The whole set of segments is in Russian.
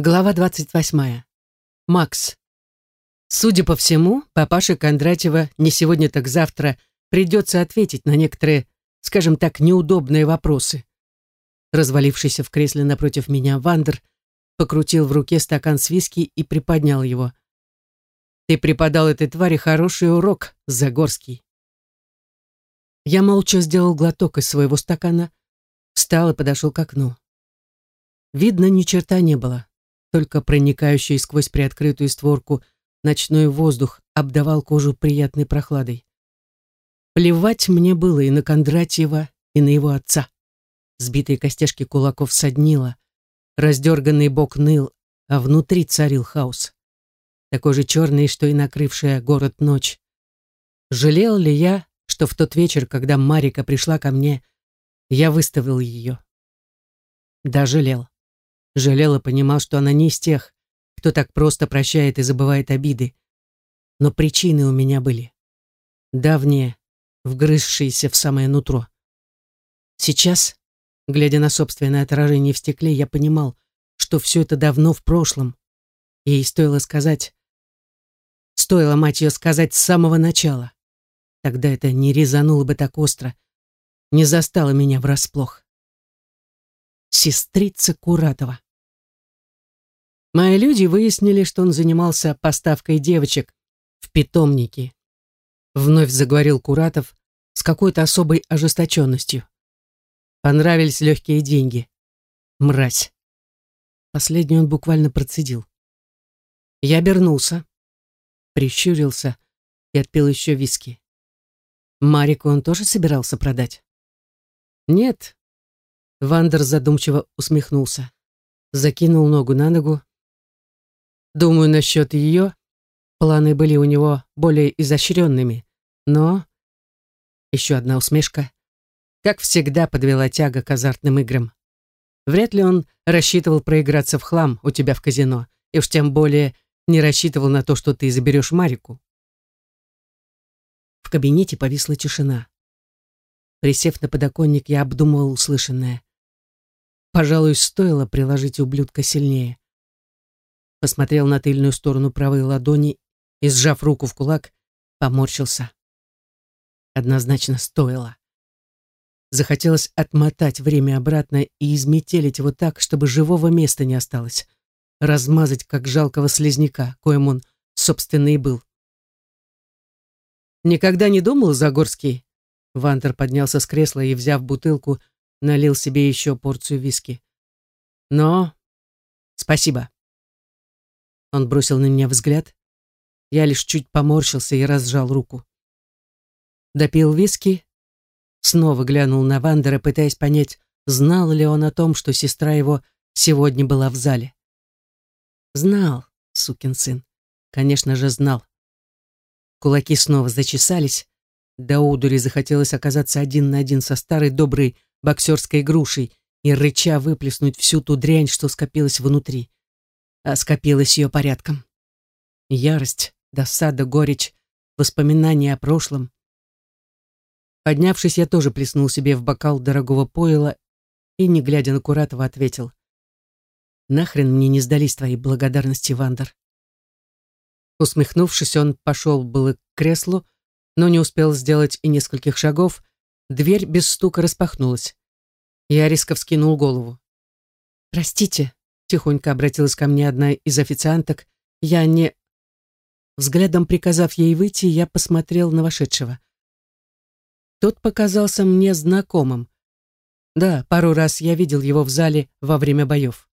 Глава 28. Макс. Судя по всему, папаше Кондратьева не сегодня, так завтра придется ответить на некоторые, скажем так, неудобные вопросы. Развалившийся в кресле напротив меня Вандер покрутил в руке стакан с виски и приподнял его. «Ты преподал этой твари хороший урок, Загорский». Я молча сделал глоток из своего стакана, встал и подошел к окну. Видно, ни черта не было только проникающий сквозь приоткрытую створку ночной воздух обдавал кожу приятной прохладой. Плевать мне было и на Кондратьева, и на его отца. Сбитые костяшки кулаков соднило, раздерганный бок ныл, а внутри царил хаос. Такой же черный, что и накрывшая город ночь. Жалел ли я, что в тот вечер, когда Марика пришла ко мне, я выставил ее? Да, жалел. Жалел и понимал, что она не из тех, кто так просто прощает и забывает обиды. Но причины у меня были. Давние, вгрызшиеся в самое нутро. Сейчас, глядя на собственное отражение в стекле, я понимал, что все это давно в прошлом. Ей стоило сказать... Стоило, мать ее, сказать с самого начала. Тогда это не резануло бы так остро, не застало меня врасплох. Сестрица Куратова. Мои люди выяснили, что он занимался поставкой девочек в питомники. Вновь заговорил Куратов с какой-то особой ожесточенностью. Понравились легкие деньги. Мразь. Последний он буквально процедил. Я обернулся, прищурился и отпил еще виски. Марику он тоже собирался продать? Нет. Вандер задумчиво усмехнулся. Закинул ногу на ногу, Думаю, насчет ее планы были у него более изощренными, но... Еще одна усмешка. Как всегда подвела тяга к азартным играм. Вряд ли он рассчитывал проиграться в хлам у тебя в казино, и уж тем более не рассчитывал на то, что ты заберешь Марику. В кабинете повисла тишина. Присев на подоконник, я обдумывал услышанное. Пожалуй, стоило приложить ублюдка сильнее посмотрел на тыльную сторону правой ладони и, сжав руку в кулак, поморщился. Однозначно стоило. Захотелось отмотать время обратно и изметелить его так, чтобы живого места не осталось. Размазать, как жалкого слезняка, коим он, собственно, и был. «Никогда не думал, Загорский?» Вантер поднялся с кресла и, взяв бутылку, налил себе еще порцию виски. «Но... спасибо». Он бросил на меня взгляд. Я лишь чуть поморщился и разжал руку. Допил виски, снова глянул на Вандера, пытаясь понять, знал ли он о том, что сестра его сегодня была в зале. Знал, сукин сын. Конечно же, знал. Кулаки снова зачесались. До удури захотелось оказаться один на один со старой доброй боксерской грушей и рыча выплеснуть всю ту дрянь, что скопилась внутри а скопилось ее порядком. Ярость, досада, горечь, воспоминания о прошлом. Поднявшись, я тоже плеснул себе в бокал дорогого пойла и, не глядя на Куратова, ответил. «Нахрен мне не сдались твои благодарности, Вандер?» Усмехнувшись, он пошел было к креслу, но не успел сделать и нескольких шагов, дверь без стука распахнулась. Я резко вскинул голову. «Простите», Тихонько обратилась ко мне одна из официанток. Я не... Взглядом приказав ей выйти, я посмотрел на вошедшего. Тот показался мне знакомым. Да, пару раз я видел его в зале во время боев.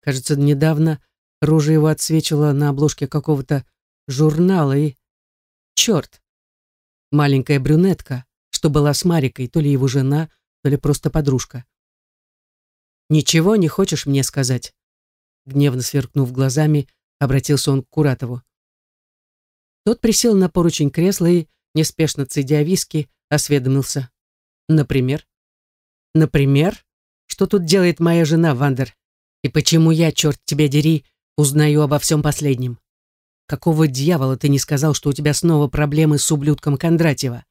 Кажется, недавно рожа его отсвечивала на обложке какого-то журнала и... Черт! Маленькая брюнетка, что была с Марикой, то ли его жена, то ли просто подружка. «Ничего не хочешь мне сказать?» Гневно сверкнув глазами, обратился он к Куратову. Тот присел на поручень кресла и, неспешно цедя виски, осведомился. «Например?» «Например? Что тут делает моя жена, Вандер? И почему я, черт тебя дери, узнаю обо всем последнем? Какого дьявола ты не сказал, что у тебя снова проблемы с ублюдком Кондратьева?»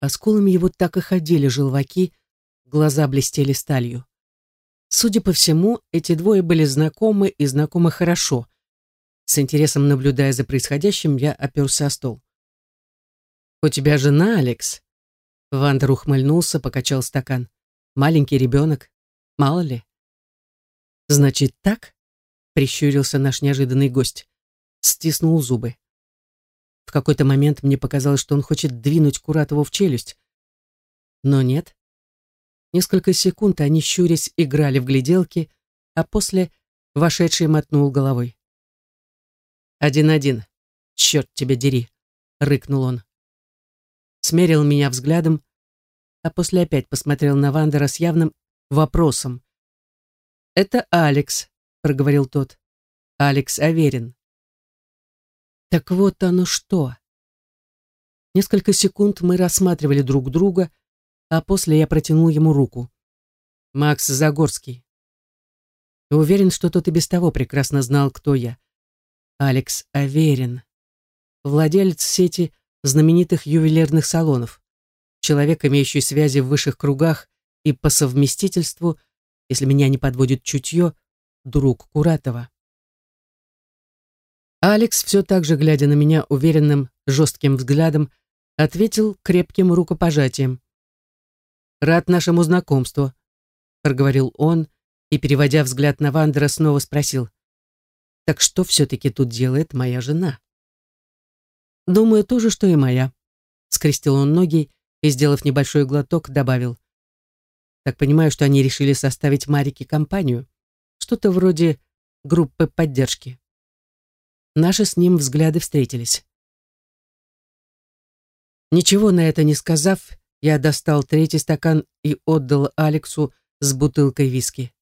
По скулам его так и ходили желваки, глаза блестели сталью. Судя по всему, эти двое были знакомы и знакомы хорошо. С интересом наблюдая за происходящим, я оперся о стол. «У тебя жена, Алекс?» Вандер ухмыльнулся, покачал стакан. «Маленький ребенок. Мало ли». «Значит, так?» — прищурился наш неожиданный гость. Стиснул зубы. В какой-то момент мне показалось, что он хочет двинуть Куратову в челюсть. Но нет. Несколько секунд они, щурясь, играли в гляделки, а после вошедший мотнул головой. «Один-один. Черт тебя дери!» — рыкнул он. Смерил меня взглядом, а после опять посмотрел на Вандера с явным вопросом. «Это Алекс», — проговорил тот. «Алекс Аверин». Так вот оно что. Несколько секунд мы рассматривали друг друга, а после я протянул ему руку. «Макс Загорский». Уверен, что тот и без того прекрасно знал, кто я. Алекс Аверин. Владелец сети знаменитых ювелирных салонов. Человек, имеющий связи в высших кругах и по совместительству, если меня не подводит чутье, друг Куратова. Алекс, все так же глядя на меня уверенным, жестким взглядом, ответил крепким рукопожатием. «Рад нашему знакомству», — проговорил он и, переводя взгляд на Вандера, снова спросил. «Так что все-таки тут делает моя жена?» «Думаю, то же, что и моя», — скрестил он ноги и, сделав небольшой глоток, добавил. «Так понимаю, что они решили составить Марике компанию. Что-то вроде группы поддержки». Наши с ним взгляды встретились. Ничего на это не сказав, я достал третий стакан и отдал Алексу с бутылкой виски.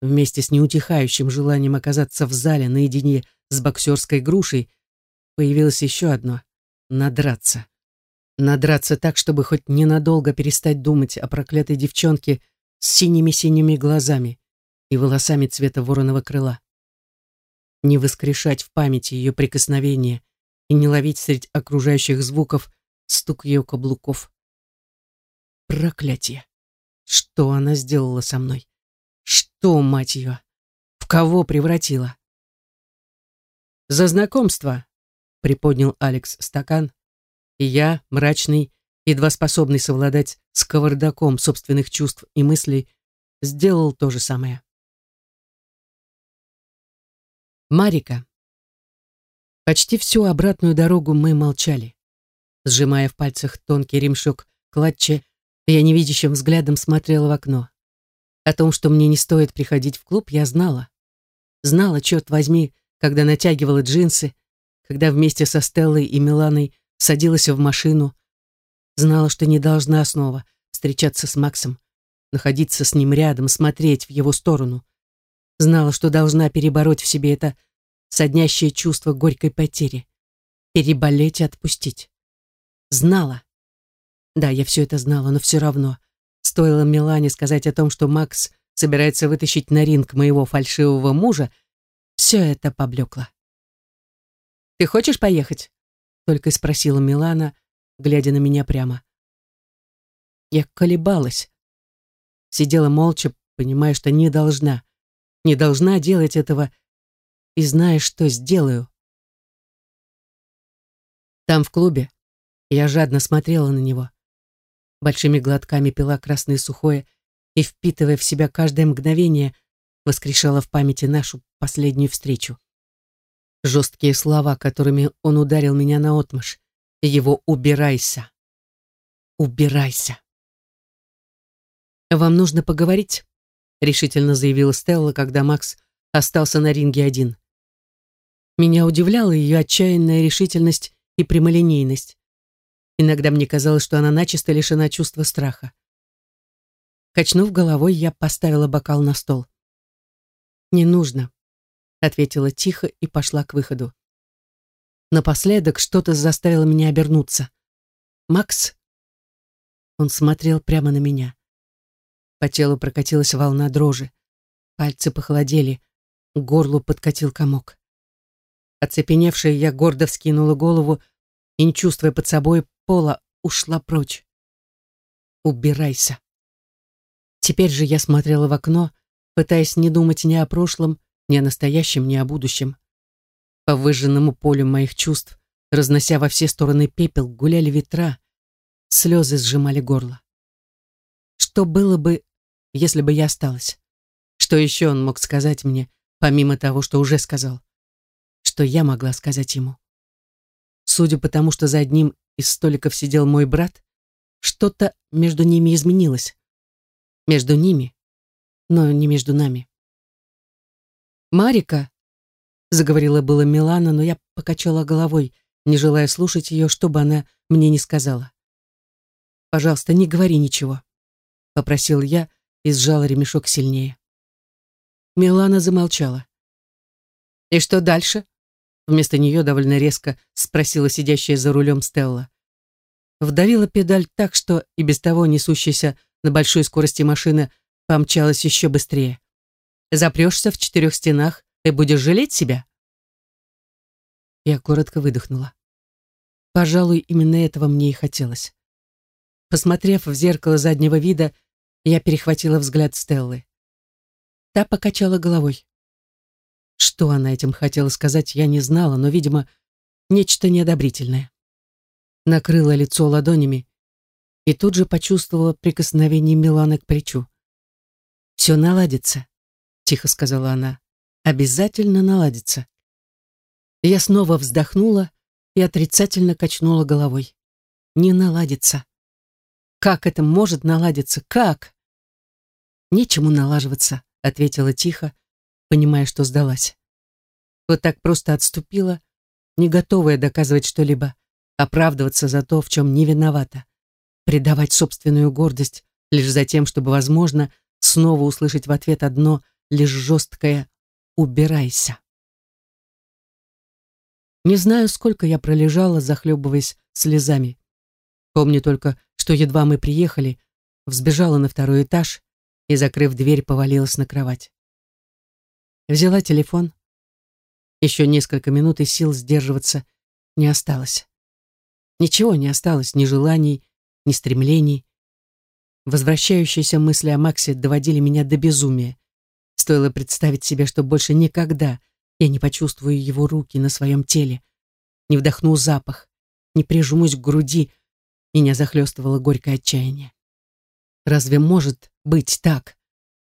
Вместе с неутихающим желанием оказаться в зале наедине с боксерской грушей появилось еще одно — надраться. Надраться так, чтобы хоть ненадолго перестать думать о проклятой девчонке с синими-синими глазами и волосами цвета вороного крыла не воскрешать в памяти ее прикосновения и не ловить среди окружающих звуков стук ее каблуков. Проклятие! Что она сделала со мной? Что, мать ее, в кого превратила? «За знакомство!» — приподнял Алекс стакан, и я, мрачный, едва способный совладать с кавардаком собственных чувств и мыслей, сделал то же самое. Марика. Почти всю обратную дорогу мы молчали. Сжимая в пальцах тонкий ремшок клатча, я невидящим взглядом смотрела в окно. О том, что мне не стоит приходить в клуб, я знала. Знала, черт возьми, когда натягивала джинсы, когда вместе со Стеллой и Миланой садилась в машину. Знала, что не должна снова встречаться с Максом, находиться с ним рядом, смотреть в его сторону. Знала, что должна перебороть в себе это соднящее чувство горькой потери. Переболеть и отпустить. Знала. Да, я все это знала, но все равно. Стоило Милане сказать о том, что Макс собирается вытащить на ринг моего фальшивого мужа, все это поблекло. «Ты хочешь поехать?» Только спросила Милана, глядя на меня прямо. Я колебалась. Сидела молча, понимая, что не должна не должна делать этого и зная, что сделаю. Там, в клубе, я жадно смотрела на него. Большими глотками пила красное сухое и, впитывая в себя каждое мгновение, воскрешала в памяти нашу последнюю встречу. Жесткие слова, которыми он ударил меня на отмышь. Его «убирайся». «Убирайся». «Вам нужно поговорить?» решительно заявила Стелла, когда Макс остался на ринге один. Меня удивляла ее отчаянная решительность и прямолинейность. Иногда мне казалось, что она начисто лишена чувства страха. Качнув головой, я поставила бокал на стол. «Не нужно», — ответила тихо и пошла к выходу. Напоследок что-то заставило меня обернуться. «Макс?» Он смотрел прямо на меня. По телу прокатилась волна дрожи. Пальцы похолодели, к горлу подкатил комок. Оцепеневшая, я гордо вскинула голову и, не чувствуя под собой пола, ушла прочь. «Убирайся!» Теперь же я смотрела в окно, пытаясь не думать ни о прошлом, ни о настоящем, ни о будущем. По выжженному полю моих чувств, разнося во все стороны пепел, гуляли ветра, слезы сжимали горло. Что было бы, если бы я осталась? Что еще он мог сказать мне, помимо того, что уже сказал? Что я могла сказать ему? Судя по тому, что за одним из столиков сидел мой брат, что-то между ними изменилось. Между ними, но не между нами. «Марика», — заговорила было Милана, но я покачала головой, не желая слушать ее, что бы она мне не сказала. «Пожалуйста, не говори ничего», — попросил я и сжала ремешок сильнее. Милана замолчала. «И что дальше?» Вместо нее довольно резко спросила сидящая за рулем Стелла. Вдавила педаль так, что и без того несущаяся на большой скорости машина помчалась еще быстрее. Запрешься в четырех стенах и будешь жалеть себя? Я коротко выдохнула. Пожалуй, именно этого мне и хотелось. Посмотрев в зеркало заднего вида, я перехватила взгляд Стеллы. Та покачала головой. Что она этим хотела сказать, я не знала, но, видимо, нечто неодобрительное. Накрыла лицо ладонями и тут же почувствовала прикосновение Миланы к плечу. «Все наладится», — тихо сказала она. «Обязательно наладится». Я снова вздохнула и отрицательно качнула головой. «Не наладится». «Как это может наладиться? Как?» «Нечему налаживаться», — ответила тихо, понимая, что сдалась. Вот так просто отступила, не готовая доказывать что-либо, оправдываться за то, в чем не виновата, предавать собственную гордость лишь за тем, чтобы, возможно, снова услышать в ответ одно лишь жесткое «убирайся». Не знаю, сколько я пролежала, захлебываясь слезами. Помню только, что едва мы приехали, взбежала на второй этаж и, закрыв дверь, повалилась на кровать. Взяла телефон. Еще несколько минут и сил сдерживаться не осталось. Ничего не осталось, ни желаний, ни стремлений. Возвращающиеся мысли о Максе доводили меня до безумия. Стоило представить себе, что больше никогда я не почувствую его руки на своем теле, не вдохну запах, не прижмусь к груди, меня захлестывало горькое отчаяние. Разве может быть так,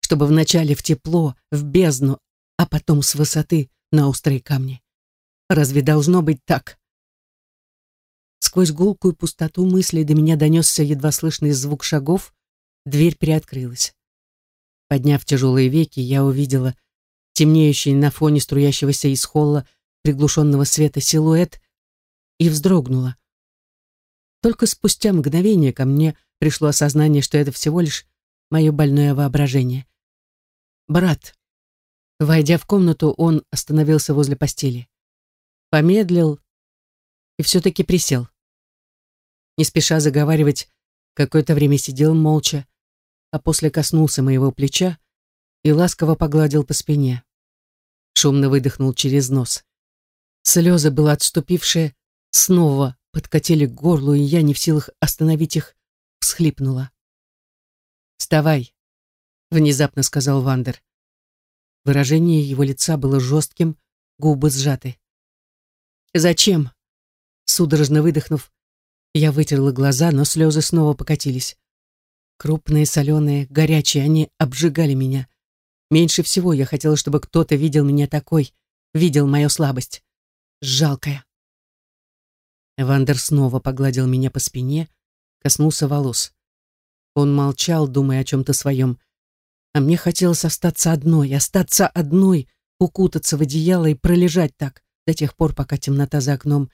чтобы вначале в тепло, в бездну, а потом с высоты на острые камни. Разве должно быть так? Сквозь гулкую пустоту мыслей до меня донесся едва слышный звук шагов, дверь приоткрылась. Подняв тяжелые веки, я увидела темнеющий на фоне струящегося из холла приглушенного света силуэт и вздрогнула. Только спустя мгновение ко мне пришло осознание, что это всего лишь мое больное воображение. Брат. Войдя в комнату, он остановился возле постели. Помедлил и все-таки присел. Не спеша заговаривать, какое-то время сидел молча, а после коснулся моего плеча и ласково погладил по спине. Шумно выдохнул через нос. Слезы, было отступившие, снова подкатили к горлу, и я, не в силах остановить их, всхлипнула. «Вставай», — внезапно сказал Вандер. Выражение его лица было жестким, губы сжаты. «Зачем?» Судорожно выдохнув, я вытерла глаза, но слезы снова покатились. Крупные, соленые, горячие, они обжигали меня. Меньше всего я хотела, чтобы кто-то видел меня такой, видел мою слабость. Жалкая. Вандер снова погладил меня по спине, коснулся волос. Он молчал, думая о чем-то своем, а мне хотелось остаться одной, остаться одной, укутаться в одеяло и пролежать так до тех пор, пока темнота за окном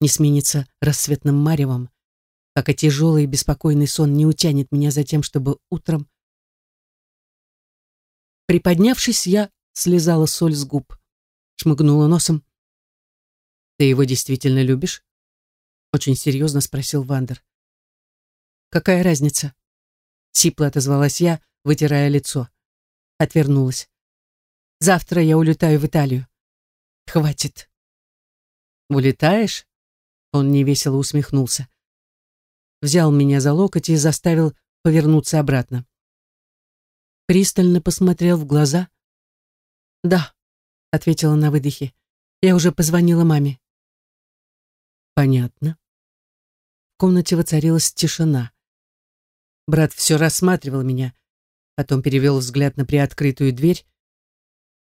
не сменится рассветным маревом, пока тяжелый и беспокойный сон не утянет меня за тем, чтобы утром... Приподнявшись, я слезала соль с губ, шмыгнула носом. «Ты его действительно любишь?» Очень серьезно спросил Вандер. «Какая разница?» Сипло отозвалась я, вытирая лицо. Отвернулась. Завтра я улетаю в Италию. Хватит. Улетаешь? Он невесело усмехнулся. Взял меня за локоть и заставил повернуться обратно. пристально посмотрел в глаза. «Да», — ответила на выдохе, — «я уже позвонила маме». «Понятно». В комнате воцарилась тишина. Брат все рассматривал меня, потом перевел взгляд на приоткрытую дверь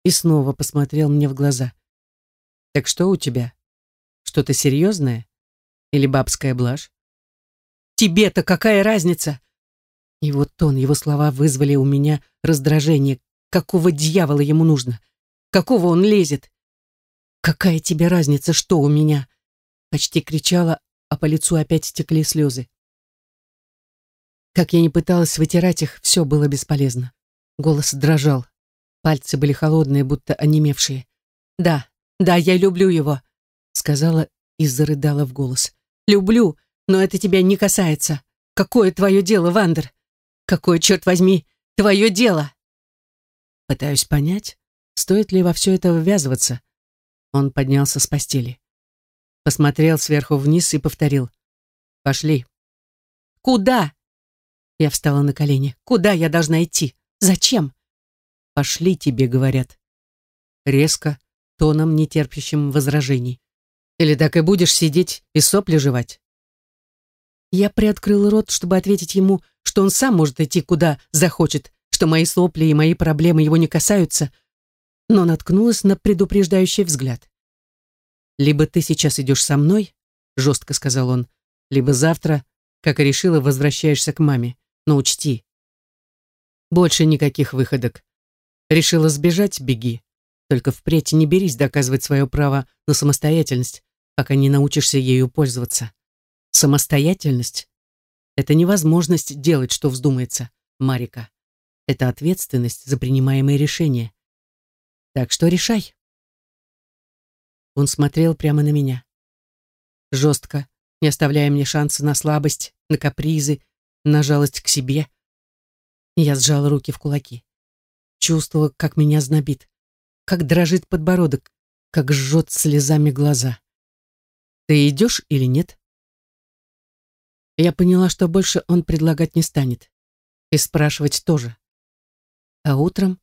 и снова посмотрел мне в глаза. «Так что у тебя? Что-то серьезное? Или бабская блажь?» «Тебе-то какая разница?» Его тон, его слова вызвали у меня раздражение. Какого дьявола ему нужно? Какого он лезет? «Какая тебе разница, что у меня?» Почти кричала, а по лицу опять стекли слезы. Как я не пыталась вытирать их, все было бесполезно. Голос дрожал. Пальцы были холодные, будто онемевшие. «Да, да, я люблю его», — сказала и зарыдала в голос. «Люблю, но это тебя не касается. Какое твое дело, Вандер? Какое, черт возьми, твое дело?» Пытаюсь понять, стоит ли во все это ввязываться. Он поднялся с постели. Посмотрел сверху вниз и повторил. «Пошли». «Куда?» Я встала на колени. «Куда я должна идти? Зачем?» «Пошли, тебе говорят». Резко, тоном, нетерпящим возражений. «Или так и будешь сидеть и сопли жевать?» Я приоткрыл рот, чтобы ответить ему, что он сам может идти куда захочет, что мои сопли и мои проблемы его не касаются, но наткнулась на предупреждающий взгляд. «Либо ты сейчас идешь со мной», — жестко сказал он, «либо завтра, как и решила, возвращаешься к маме. Но учти, больше никаких выходок. Решила сбежать — беги. Только впредь не берись доказывать свое право на самостоятельность, пока не научишься ею пользоваться. Самостоятельность — это невозможность делать, что вздумается, Марика. Это ответственность за принимаемые решения. Так что решай. Он смотрел прямо на меня. Жестко, не оставляя мне шанса на слабость, на капризы, на жалость к себе. Я сжала руки в кулаки. Чувствовала, как меня знобит, как дрожит подбородок, как жжет слезами глаза. «Ты идешь или нет?» Я поняла, что больше он предлагать не станет. И спрашивать тоже. А утром?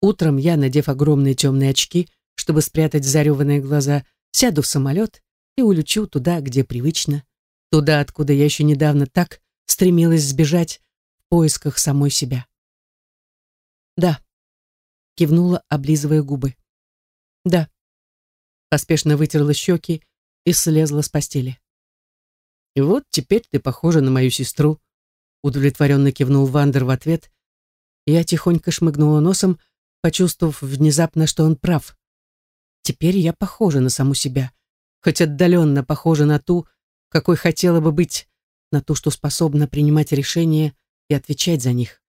Утром я, надев огромные темные очки, чтобы спрятать зареванные глаза, сяду в самолет и улечу туда, где привычно, туда, откуда я еще недавно так стремилась сбежать в поисках самой себя. «Да», — кивнула, облизывая губы. «Да», — поспешно вытерла щеки и слезла с постели. «И вот теперь ты похожа на мою сестру», — удовлетворенно кивнул Вандер в ответ. Я тихонько шмыгнула носом, почувствовав внезапно, что он прав. Теперь я похожа на саму себя, хоть отдаленно похожа на ту, какой хотела бы быть, на ту, что способна принимать решения и отвечать за них.